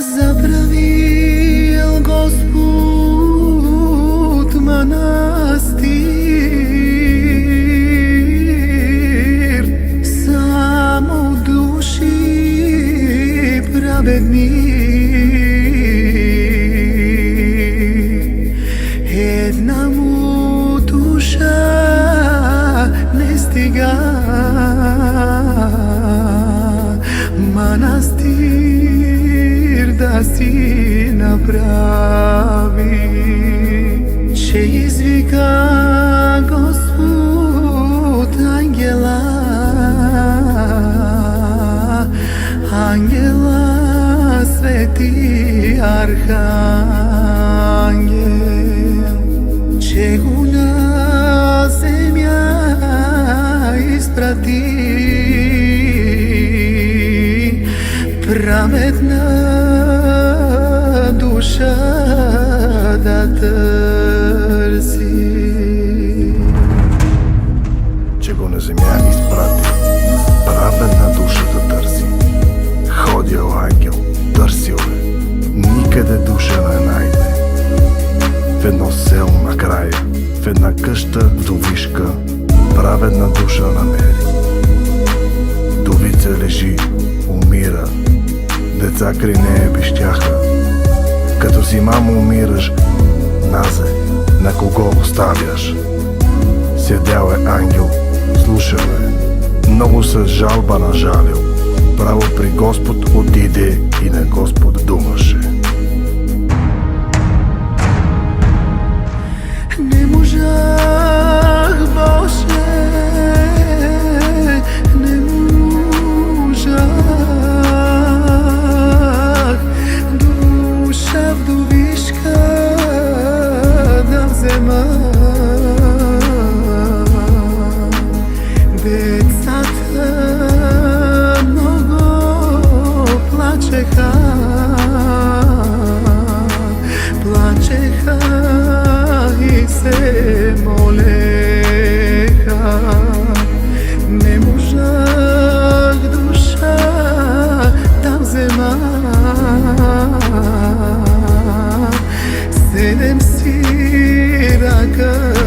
Zapravil Gospod manastir Samo duši pravedni Jedna mu duša ne stiga Manastir da si napravi Će izvika Gospod angela Angela sveti arhangel. Će go na zemlja isprati Pravedna da trsi Че го на земя изпрати Праведна душа да търси. Ходил ангел, търсил е Никъде душа не найде В едно село на края В една къща вдовишка Праведна душа намери. Вдовица лежи, умира Деца край нея пищяха Си мамо умираш Назе, на кого оставяш? Седял е ангел, слушал е. Много с жалба нажалил. Право при Господ отиде и на Господ думаше. önemsir aga